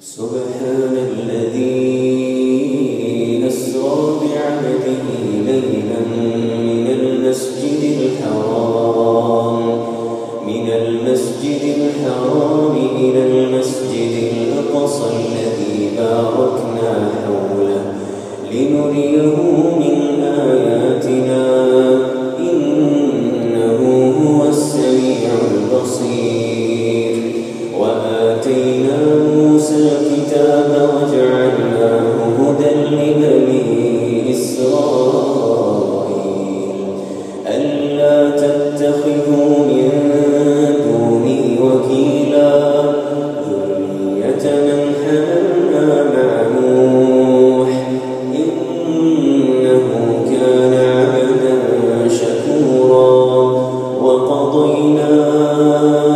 سبحان الذي أسرى ليلا من المسجد الحرام من المسجد الحرام إلى المسجد الأقصى الذي باركنا حوله لنريه من آياتنا. وقضينا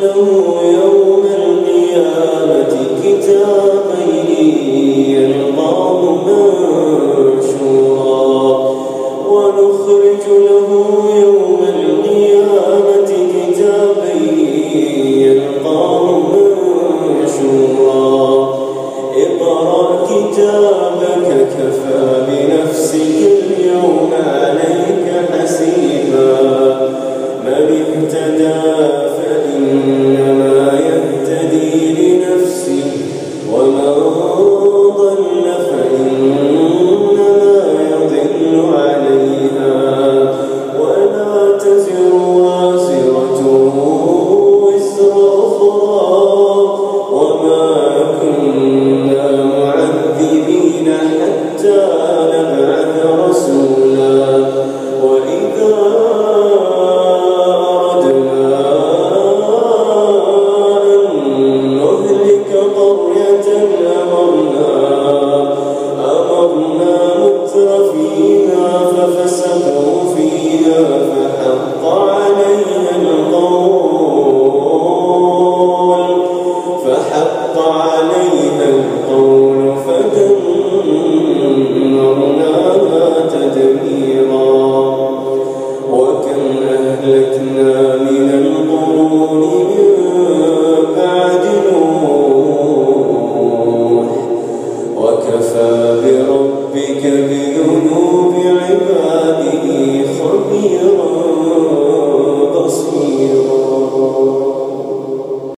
خبيرا بصيرا